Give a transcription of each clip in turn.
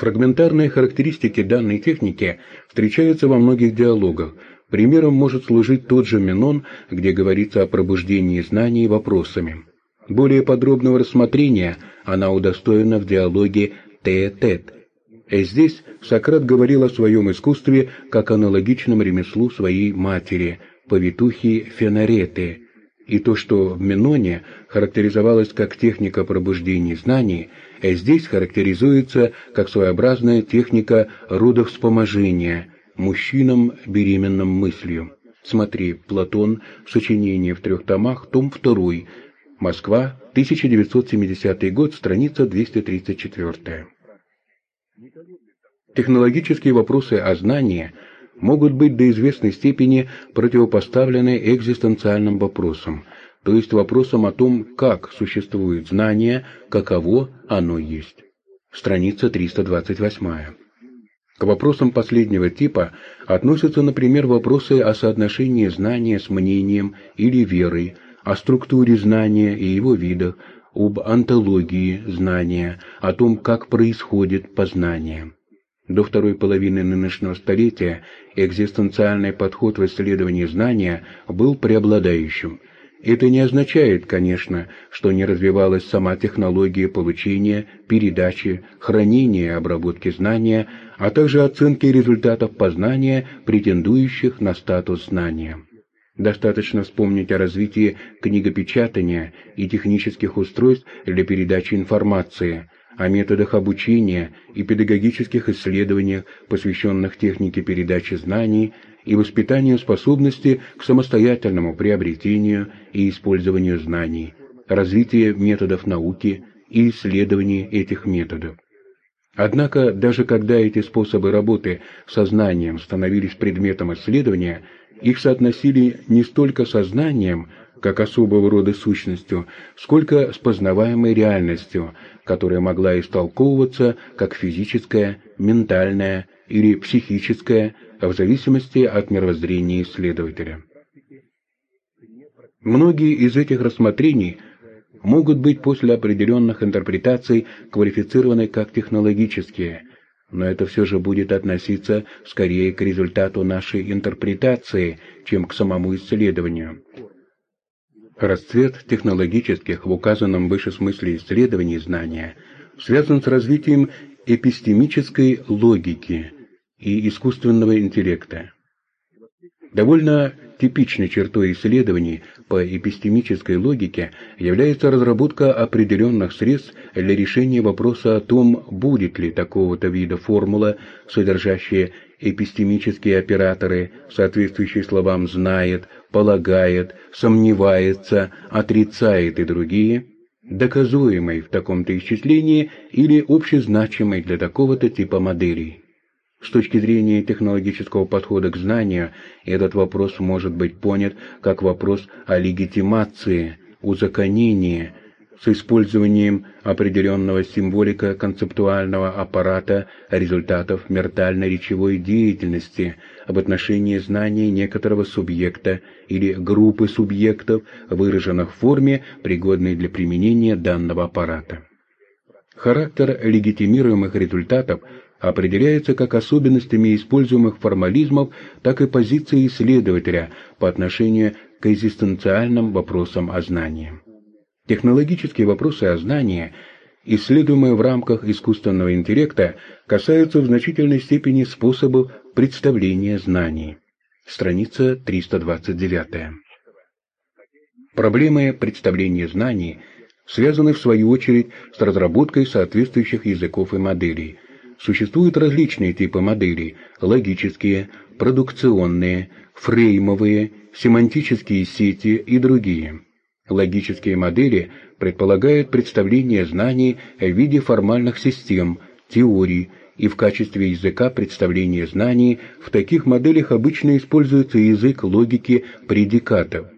Фрагментарные характеристики данной техники встречаются во многих диалогах. Примером может служить тот же Менон, где говорится о пробуждении знаний вопросами. Более подробного рассмотрения она удостоена в диалоге «Тет-тет». Здесь Сократ говорил о своем искусстве как аналогичном ремеслу своей матери, повитухи Фенареты, и то, что в Меноне характеризовалось как техника пробуждения знаний, а здесь характеризуется как своеобразная техника родовспоможения мужчинам беременным мыслью. Смотри, Платон, сочинение в трех томах, том 2, Москва, 1970 год, страница 234. Технологические вопросы о знании – могут быть до известной степени противопоставлены экзистенциальным вопросам, то есть вопросам о том, как существует знание, каково оно есть. Страница 328. К вопросам последнего типа относятся, например, вопросы о соотношении знания с мнением или верой, о структуре знания и его видах, об антологии знания, о том, как происходит познание. До второй половины нынешнего столетия экзистенциальный подход в исследовании знания был преобладающим. Это не означает, конечно, что не развивалась сама технология получения, передачи, хранения и обработки знания, а также оценки результатов познания, претендующих на статус знания. Достаточно вспомнить о развитии книгопечатания и технических устройств для передачи информации – о методах обучения и педагогических исследованиях, посвященных технике передачи знаний и воспитанию способности к самостоятельному приобретению и использованию знаний, развитие методов науки и исследований этих методов. Однако, даже когда эти способы работы со знанием становились предметом исследования, их соотносили не столько со знанием, как особого рода сущностью, сколько с познаваемой реальностью, которая могла истолковываться как физическая, ментальная или психическая, в зависимости от мировоззрения исследователя. Многие из этих рассмотрений могут быть после определенных интерпретаций квалифицированы как технологические, но это все же будет относиться скорее к результату нашей интерпретации, чем к самому исследованию. Расцвет технологических в указанном выше смысле исследований знания связан с развитием эпистемической логики и искусственного интеллекта. Довольно типичной чертой исследований по эпистемической логике является разработка определенных средств для решения вопроса о том, будет ли такого-то вида формула, содержащая эпистемические операторы, соответствующие словам «знает», «полагает», «сомневается», «отрицает» и другие, доказуемой в таком-то исчислении или общезначимой для такого-то типа моделей. С точки зрения технологического подхода к знанию, этот вопрос может быть понят как вопрос о легитимации, узаконении, с использованием определенного символика-концептуального аппарата результатов мертально-речевой деятельности об отношении знаний некоторого субъекта или группы субъектов, выраженных в форме, пригодной для применения данного аппарата. Характер легитимируемых результатов определяется как особенностями используемых формализмов, так и позицией исследователя по отношению к экзистенциальным вопросам о знании. Технологические вопросы о знании, исследуемые в рамках искусственного интеллекта, касаются в значительной степени способов представления знаний. Страница 329. Проблемы представления знаний связаны в свою очередь с разработкой соответствующих языков и моделей. Существуют различные типы моделей – логические, продукционные, фреймовые, семантические сети и другие – Логические модели предполагают представление знаний в виде формальных систем, теорий, и в качестве языка представления знаний в таких моделях обычно используется язык логики предикатов.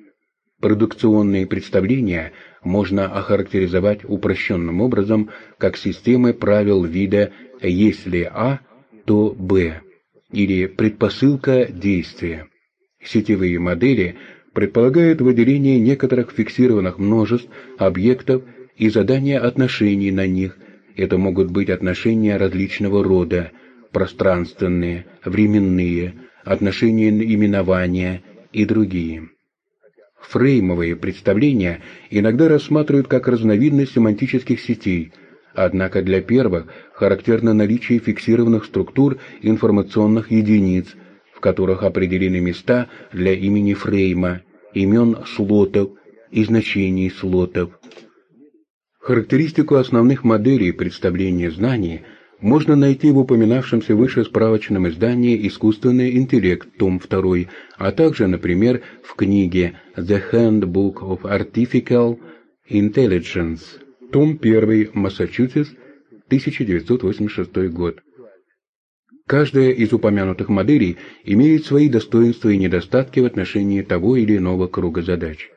Продукционные представления можно охарактеризовать упрощенным образом как системы правил вида «если А, то Б» или предпосылка действия. Сетевые модели – предполагает выделение некоторых фиксированных множеств, объектов и задание отношений на них, Это могут быть отношения различного рода, пространственные, временные, отношения именования и другие. Фреймовые представления иногда рассматривают как разновидность семантических сетей, однако для первых характерно наличие фиксированных структур информационных единиц, в которых определены места для имени фрейма, имен слотов и значений слотов. Характеристику основных моделей представления знаний можно найти в упоминавшемся выше справочном издании «Искусственный интеллект», том 2, а также, например, в книге «The Handbook of Artificial Intelligence», том 1, Массачусетс, 1986 год. Каждая из упомянутых моделей имеет свои достоинства и недостатки в отношении того или иного круга задач.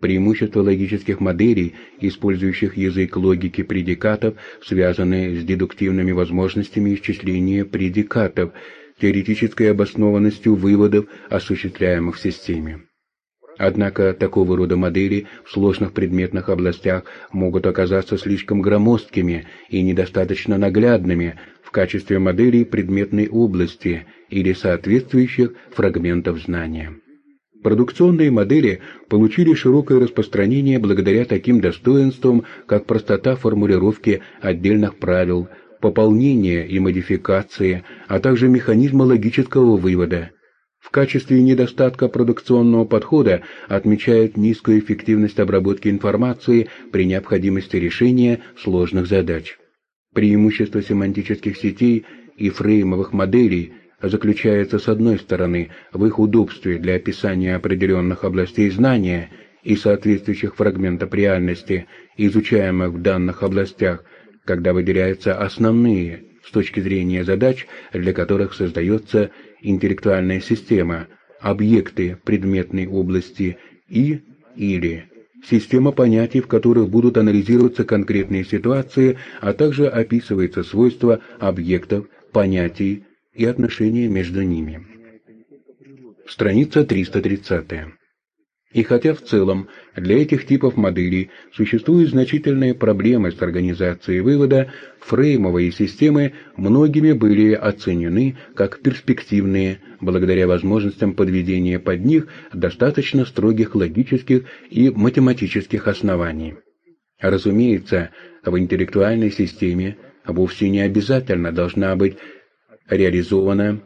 Преимущества логических моделей, использующих язык логики предикатов, связаны с дедуктивными возможностями исчисления предикатов, теоретической обоснованностью выводов, осуществляемых в системе. Однако такого рода модели в сложных предметных областях могут оказаться слишком громоздкими и недостаточно наглядными в качестве моделей предметной области или соответствующих фрагментов знания. Продукционные модели получили широкое распространение благодаря таким достоинствам, как простота формулировки отдельных правил, пополнение и модификации, а также механизма логического вывода. В качестве недостатка продукционного подхода отмечают низкую эффективность обработки информации при необходимости решения сложных задач. Преимущество семантических сетей и фреймовых моделей – заключается с одной стороны в их удобстве для описания определенных областей знания и соответствующих фрагментов реальности, изучаемых в данных областях, когда выделяются основные с точки зрения задач, для которых создается интеллектуальная система, объекты предметной области и или система понятий, в которых будут анализироваться конкретные ситуации, а также описываются свойства объектов, понятий, и отношения между ними. Страница 330. И хотя в целом для этих типов моделей существуют значительные проблемы с организацией вывода, фреймовые системы многими были оценены как перспективные благодаря возможностям подведения под них достаточно строгих логических и математических оснований. Разумеется, в интеллектуальной системе вовсе не обязательно должна быть реализована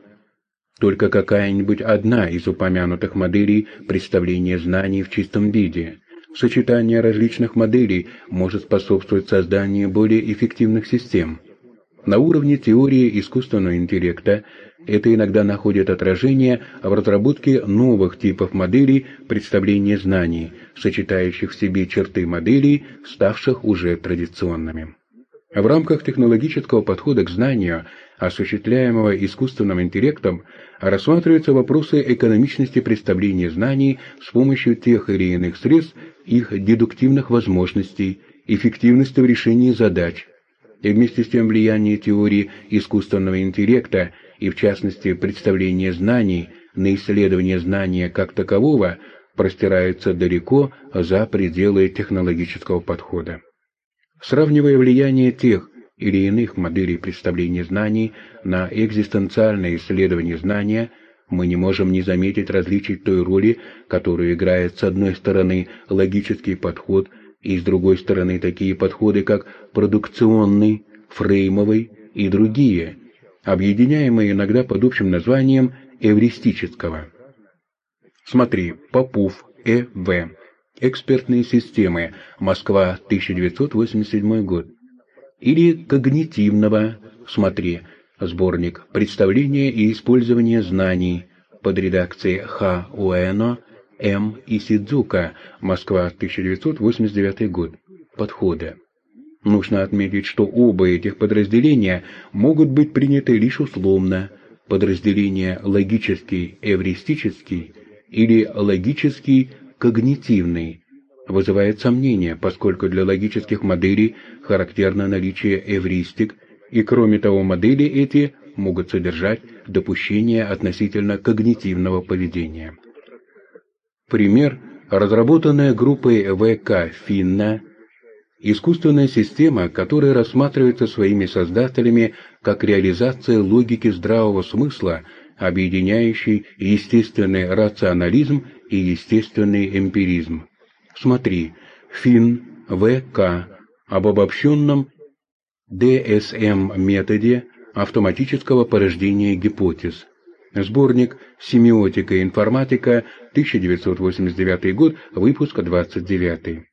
только какая-нибудь одна из упомянутых моделей представления знаний в чистом виде. Сочетание различных моделей может способствовать созданию более эффективных систем. На уровне теории искусственного интеллекта это иногда находит отражение в разработке новых типов моделей представления знаний, сочетающих в себе черты моделей, ставших уже традиционными. В рамках технологического подхода к знанию осуществляемого искусственным интеллектом, рассматриваются вопросы экономичности представления знаний с помощью тех или иных средств, их дедуктивных возможностей, эффективности в решении задач, и вместе с тем влияние теории искусственного интеллекта и в частности представления знаний на исследование знания как такового простирается далеко за пределы технологического подхода. Сравнивая влияние тех или иных моделей представления знаний на экзистенциальное исследование знания, мы не можем не заметить различий той роли, которую играет с одной стороны логический подход и с другой стороны такие подходы, как продукционный, фреймовый и другие, объединяемые иногда под общим названием эвристического. Смотри, Попов, Э.В. Экспертные системы. Москва, 1987 год или когнитивного, смотри, сборник «Представление и использование знаний» под редакцией Х. Уэно, М. и Сидзука, Москва, 1989 год, подхода. Нужно отметить, что оба этих подразделения могут быть приняты лишь условно. Подразделение логический, эвристический или логический, когнитивный вызывает сомнения, поскольку для логических моделей характерно наличие эвристик, и кроме того модели эти могут содержать допущения относительно когнитивного поведения. Пример, разработанная группой ВК Финна Искусственная система, которая рассматривается своими создателями как реализация логики здравого смысла, объединяющей естественный рационализм и естественный эмпиризм. Смотри, Фин, В.К. об обобщенном ДСМ-методе автоматического порождения гипотез. Сборник «Семиотика и информатика», 1989 год, выпуск 29.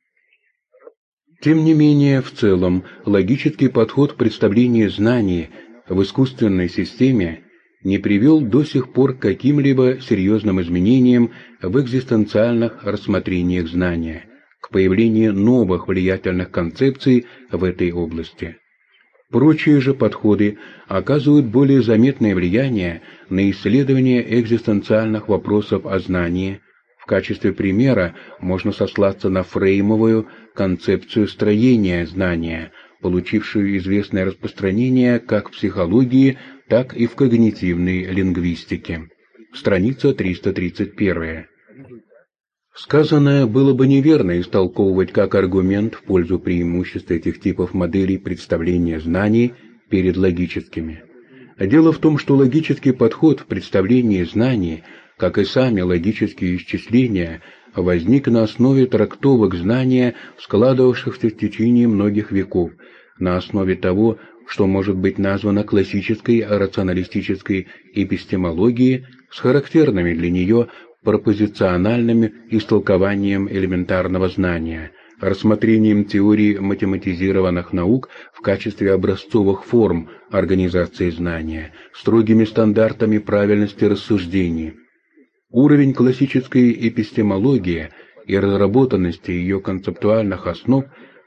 Тем не менее, в целом, логический подход представления знаний в искусственной системе не привел до сих пор к каким-либо серьезным изменениям в экзистенциальных рассмотрениях знания, к появлению новых влиятельных концепций в этой области. Прочие же подходы оказывают более заметное влияние на исследование экзистенциальных вопросов о знании, качестве примера можно сослаться на фреймовую концепцию строения знания, получившую известное распространение как в психологии, так и в когнитивной лингвистике. Страница 331. Сказанное было бы неверно истолковывать как аргумент в пользу преимуществ этих типов моделей представления знаний перед логическими. Дело в том, что логический подход в представлении знаний – как и сами логические исчисления, возник на основе трактовок знания, складывавшихся в течение многих веков, на основе того, что может быть названо классической рационалистической эпистемологией с характерными для нее пропозициональным истолкованием элементарного знания, рассмотрением теории математизированных наук в качестве образцовых форм организации знания, строгими стандартами правильности рассуждений, Уровень классической эпистемологии и разработанности ее концептуальных основ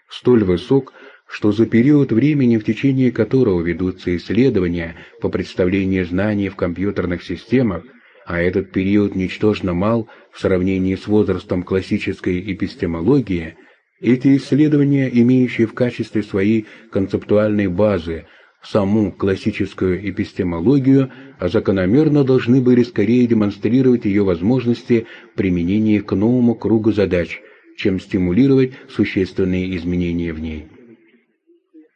столь высок, что за период времени, в течение которого ведутся исследования по представлению знаний в компьютерных системах, а этот период ничтожно мал в сравнении с возрастом классической эпистемологии, эти исследования, имеющие в качестве своей концептуальной базы саму классическую эпистемологию, а закономерно должны были скорее демонстрировать ее возможности применения к новому кругу задач, чем стимулировать существенные изменения в ней.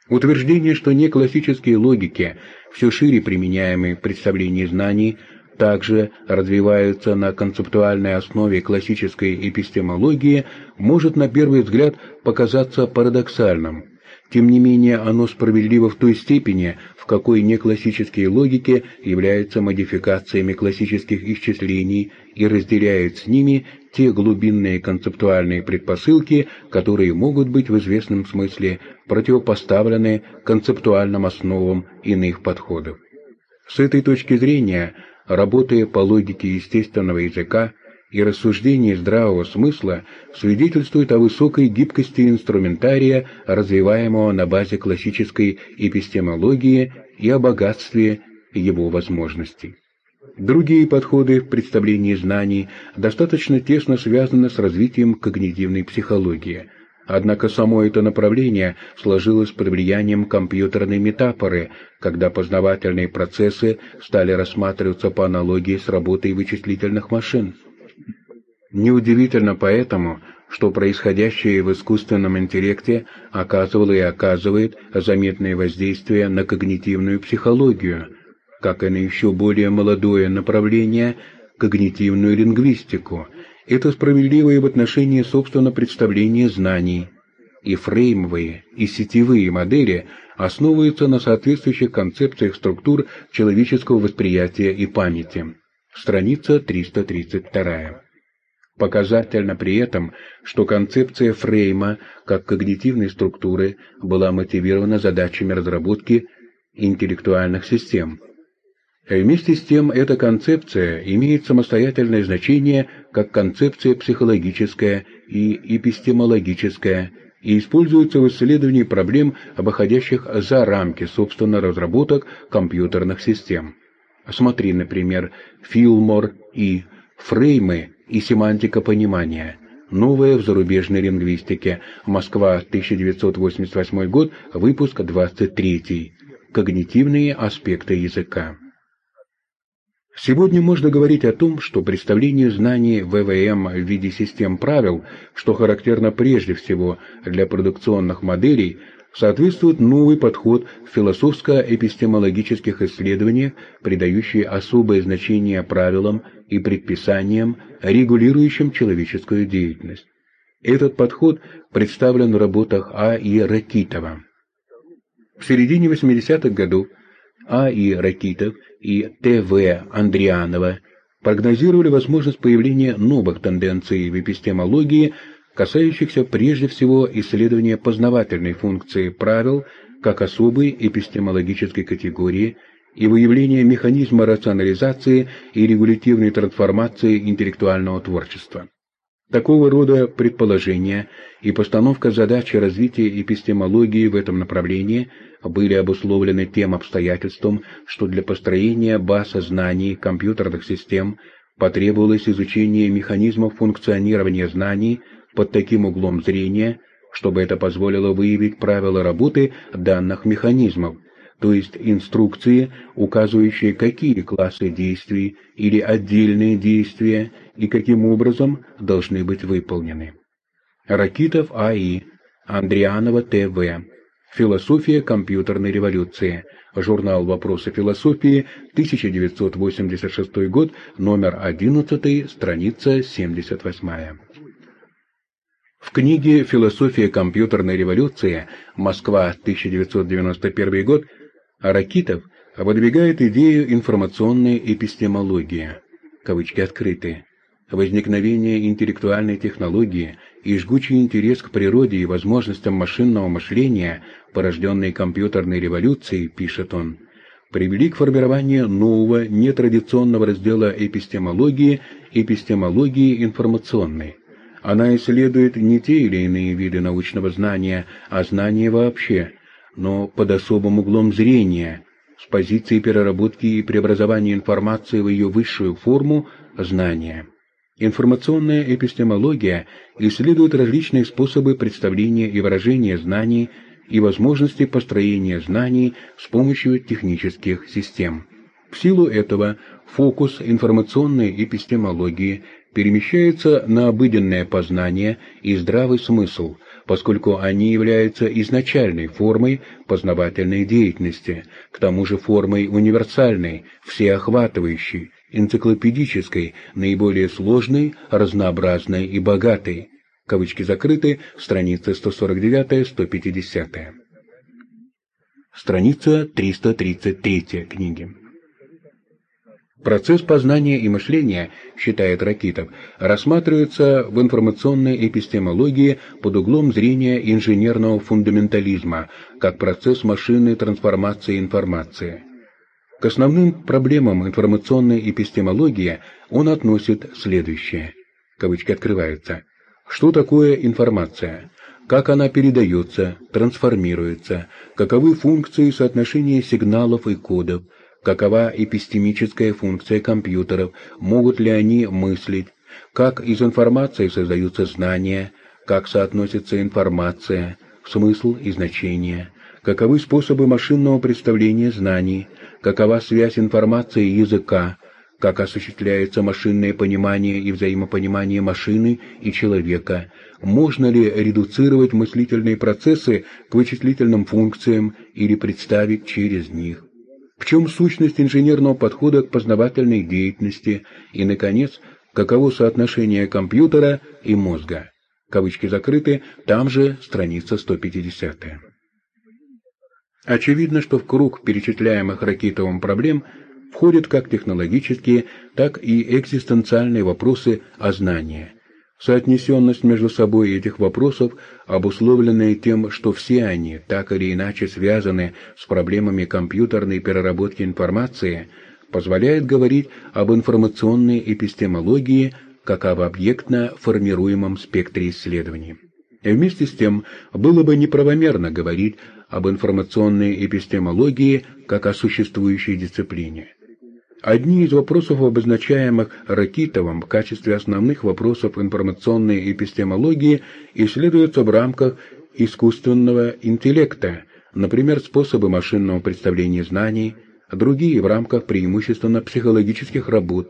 Утверждение, что неклассические логики, все шире применяемые в представлении знаний, также развиваются на концептуальной основе классической эпистемологии, может на первый взгляд показаться парадоксальным – тем не менее, оно справедливо в той степени, в какой неклассические логики являются модификациями классических исчислений и разделяют с ними те глубинные концептуальные предпосылки, которые могут быть в известном смысле противопоставлены концептуальным основам иных подходов. С этой точки зрения, работая по логике естественного языка, и рассуждения здравого смысла свидетельствуют о высокой гибкости инструментария, развиваемого на базе классической эпистемологии и о богатстве его возможностей. Другие подходы в представлении знаний достаточно тесно связаны с развитием когнитивной психологии. Однако само это направление сложилось под влиянием компьютерной метафоры, когда познавательные процессы стали рассматриваться по аналогии с работой вычислительных машин. Неудивительно поэтому, что происходящее в искусственном интеллекте оказывало и оказывает заметное воздействие на когнитивную психологию, как и на еще более молодое направление – когнитивную лингвистику. Это справедливо и в отношении, собственно, представления знаний. И фреймовые, и сетевые модели основываются на соответствующих концепциях структур человеческого восприятия и памяти. Страница 332. Показательно при этом, что концепция фрейма как когнитивной структуры была мотивирована задачами разработки интеллектуальных систем. Вместе с тем, эта концепция имеет самостоятельное значение как концепция психологическая и эпистемологическая и используется в исследовании проблем, обходящих за рамки, собственно, разработок компьютерных систем. Смотри, например, Филмор и Фреймы и семантика понимания. Новое в зарубежной лингвистике. Москва, 1988 год, выпуск 23. Когнитивные аспекты языка. Сегодня можно говорить о том, что представление знаний ВВМ в виде систем правил, что характерно прежде всего для продукционных моделей, соответствует новый подход в философско-эпистемологических исследованиях, придающий особое значение правилам и предписаниям, регулирующим человеческую деятельность. Этот подход представлен в работах А. И. Ракитова. В середине 80-х годов А. И. Ракитов и Т. В. Андрианова прогнозировали возможность появления новых тенденций в эпистемологии, касающихся прежде всего исследования познавательной функции правил как особой эпистемологической категории и выявления механизма рационализации и регулятивной трансформации интеллектуального творчества. Такого рода предположения и постановка задачи развития эпистемологии в этом направлении были обусловлены тем обстоятельством, что для построения баз знаний компьютерных систем потребовалось изучение механизмов функционирования знаний под таким углом зрения, чтобы это позволило выявить правила работы данных механизмов, то есть инструкции, указывающие, какие классы действий или отдельные действия и каким образом должны быть выполнены. Ракитов А.И., Андрианова Т.В., Философия компьютерной революции. Журнал «Вопросы философии», 1986 год, номер 11, страница 78. В книге «Философия компьютерной революции. Москва, 1991 год» Ракитов выдвигает идею информационной эпистемологии. Кавычки открыты. Возникновение интеллектуальной технологии и жгучий интерес к природе и возможностям машинного мышления, порожденной компьютерной революцией, пишет он, привели к формированию нового нетрадиционного раздела эпистемологии – эпистемологии информационной. Она исследует не те или иные виды научного знания, а знания вообще – но под особым углом зрения, с позиции переработки и преобразования информации в ее высшую форму – знания. Информационная эпистемология исследует различные способы представления и выражения знаний и возможности построения знаний с помощью технических систем. В силу этого фокус информационной эпистемологии перемещается на обыденное познание и здравый смысл, поскольку они являются изначальной формой познавательной деятельности, к тому же формой универсальной, всеохватывающей, энциклопедической, наиболее сложной, разнообразной и богатой. Кавычки закрыты, страница 149-150. Страница 333 книги. Процесс познания и мышления, считает Ракитов, рассматривается в информационной эпистемологии под углом зрения инженерного фундаментализма, как процесс машинной трансформации информации. К основным проблемам информационной эпистемологии он относит следующее. Кавычки открываются. Что такое информация? Как она передается, трансформируется? Каковы функции соотношения сигналов и кодов? Какова эпистемическая функция компьютеров, могут ли они мыслить, как из информации создаются знания, как соотносится информация, смысл и значение, каковы способы машинного представления знаний, какова связь информации и языка, как осуществляется машинное понимание и взаимопонимание машины и человека, можно ли редуцировать мыслительные процессы к вычислительным функциям или представить через них. В чем сущность инженерного подхода к познавательной деятельности и, наконец, каково соотношение компьютера и мозга? Кавычки закрыты, там же страница 150. Очевидно, что в круг перечисляемых Ракитовым проблем входят как технологические, так и экзистенциальные вопросы о знании. Соотнесенность между собой этих вопросов, обусловленная тем, что все они так или иначе связаны с проблемами компьютерной переработки информации, позволяет говорить об информационной эпистемологии как об объектно формируемом спектре исследований. И вместе с тем было бы неправомерно говорить об информационной эпистемологии как о существующей дисциплине. Одни из вопросов, обозначаемых Ракитовым в качестве основных вопросов информационной эпистемологии, исследуются в рамках искусственного интеллекта, например, способы машинного представления знаний, другие в рамках преимущественно психологических работ,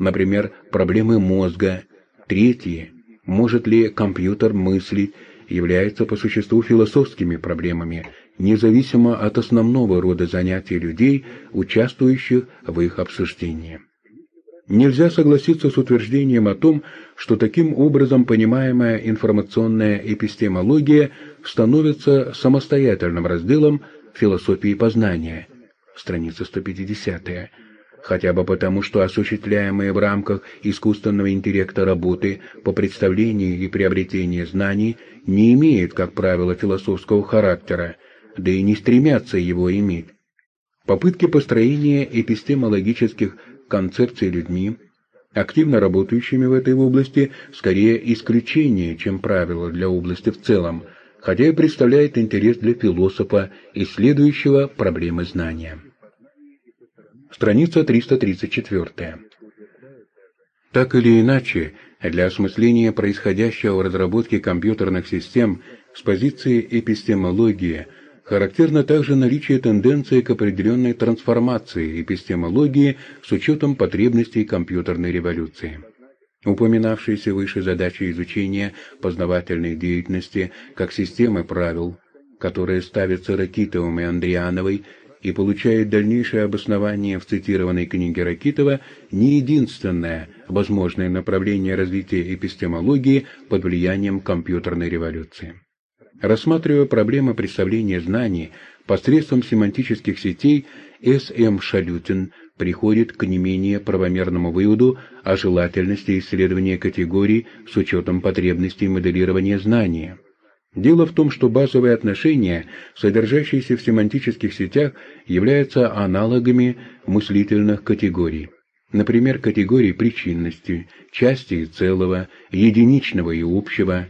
например, проблемы мозга, третьи, может ли компьютер мыслить, являются по существу философскими проблемами, независимо от основного рода занятий людей, участвующих в их обсуждении. Нельзя согласиться с утверждением о том, что таким образом понимаемая информационная эпистемология становится самостоятельным разделом философии познания. Страница 150 хотя бы потому, что осуществляемые в рамках искусственного интеллекта работы по представлению и приобретению знаний не имеют, как правило, философского характера, да и не стремятся его иметь. Попытки построения эпистемологических концепций людьми, активно работающими в этой области, скорее исключение, чем правило для области в целом, хотя и представляет интерес для философа, исследующего проблемы знания. Страница 334. Так или иначе, для осмысления происходящего в разработке компьютерных систем с позиции эпистемологии характерно также наличие тенденции к определенной трансформации эпистемологии с учетом потребностей компьютерной революции. Упоминавшиеся выше задачи изучения познавательной деятельности как системы правил, которые ставятся Ракитовым и Андриановой, и получает дальнейшее обоснование в цитированной книге Ракитова не единственное возможное направление развития эпистемологии под влиянием компьютерной революции. Рассматривая проблемы представления знаний посредством семантических сетей, С.М. Шалютин приходит к не менее правомерному выводу о желательности исследования категорий с учетом потребностей моделирования знания – Дело в том, что базовые отношения, содержащиеся в семантических сетях, являются аналогами мыслительных категорий. Например, категории причинности, части и целого, единичного и общего.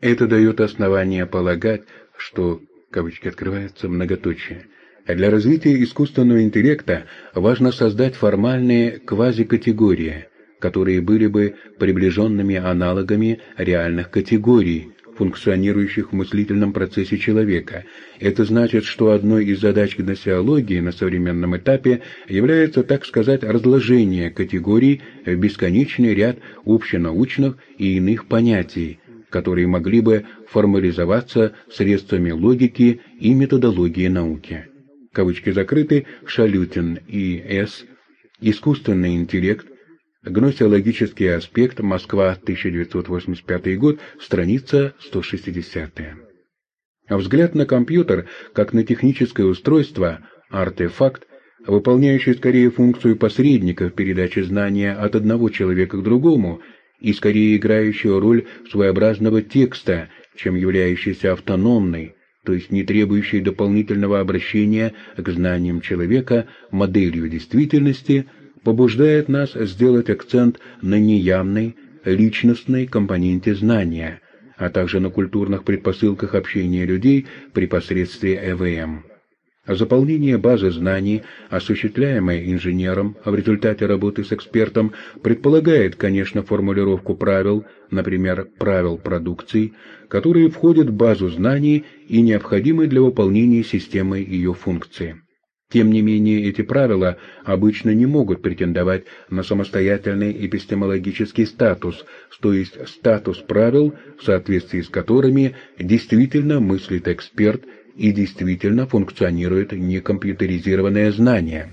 Это дает основание полагать, что, кавычки открываются, многоточие. Для развития искусственного интеллекта важно создать формальные квазикатегории, которые были бы приближенными аналогами реальных категорий, функционирующих в мыслительном процессе человека. Это значит, что одной из задач гносеологии на современном этапе является, так сказать, разложение категорий в бесконечный ряд общенаучных и иных понятий, которые могли бы формализоваться средствами логики и методологии науки. Кавычки закрыты, Шалютин и С. Искусственный интеллект, Гносеологический аспект. Москва, 1985 год. Страница 160. А взгляд на компьютер, как на техническое устройство, артефакт, выполняющий скорее функцию посредника в передаче знания от одного человека к другому и скорее играющего роль своеобразного текста, чем являющийся автономной, то есть не требующей дополнительного обращения к знаниям человека, моделью действительности – побуждает нас сделать акцент на неявной, личностной компоненте знания, а также на культурных предпосылках общения людей при посредстве ЭВМ. Заполнение базы знаний, осуществляемой инженером в результате работы с экспертом, предполагает, конечно, формулировку правил, например, правил продукции, которые входят в базу знаний и необходимы для выполнения системы ее функции. Тем не менее, эти правила обычно не могут претендовать на самостоятельный эпистемологический статус, то есть статус правил, в соответствии с которыми действительно мыслит эксперт и действительно функционирует некомпьютеризированное знание.